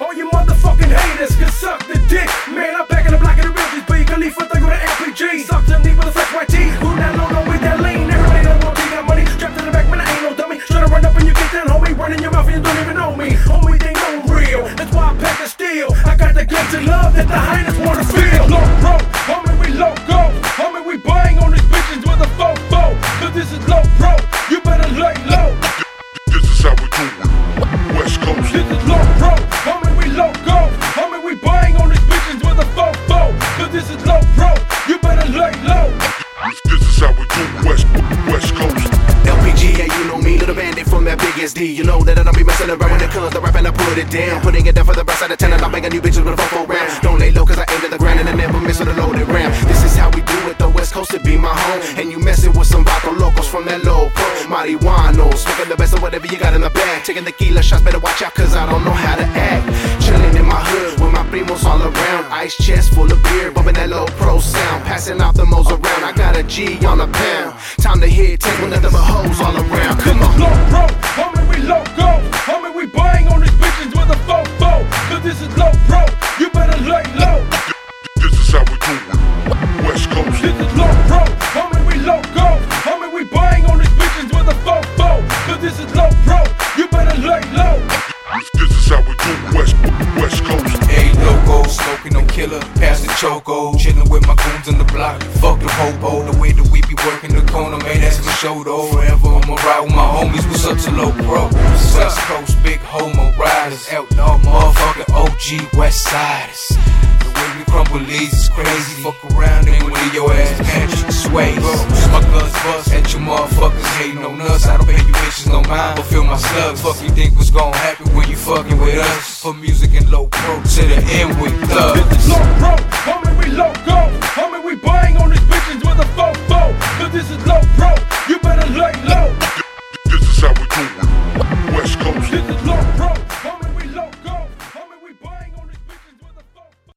All you motherfucking haters can suck the dick. Man, I'm back in the block of the real B. Khalifa, thing with an LPG. Suck to me with a fresh white tee. Who that low, with that lean? Everybody know what got money. Strapped to the back, man, I ain't no dummy. Try to run up and you get down, homie. Running your mouth and you don't even know me. Homie, they know real. That's why I pack the steel. I got the guns and love that the highness wanna feel. From that big SD. You know that I don't be messing around when it comes to rapping, I put it down. Putting it down for the rest of the ten, and I'm making new bitches with a fofo round. Don't lay low, cause I aim to the ground and I never miss with a loaded round. This is how we do it, the West Coast to be my home. And you messing with some vato locos from that low pro. Marijuano, smoking the best of whatever you got in the bag. Taking tequila shots, better watch out, cause I don't know how to Passing out the moles around. I got a G on a pound. Time to hit, take one nothing but hoes all around. Come on. Low pro, Goons on the block, fuck the hobo. The way that we be working the corner, man, that's for show though. Forever I'ma ride with my homies, what's up to low pro? West Coast, big homo riders, outlaw motherfucking OG West Siders. The way we crumble leads is crazy. Fuck around and with your ass pantry sway. My guns bust at your motherfuckers hating on us. I don't pay you bitches no mind, but feel my slugs. Fuck you think what's gonna happen when you fucking with us? For music and low pro to the end with thugs. Low pro, homie, we loco. Homie, we buying on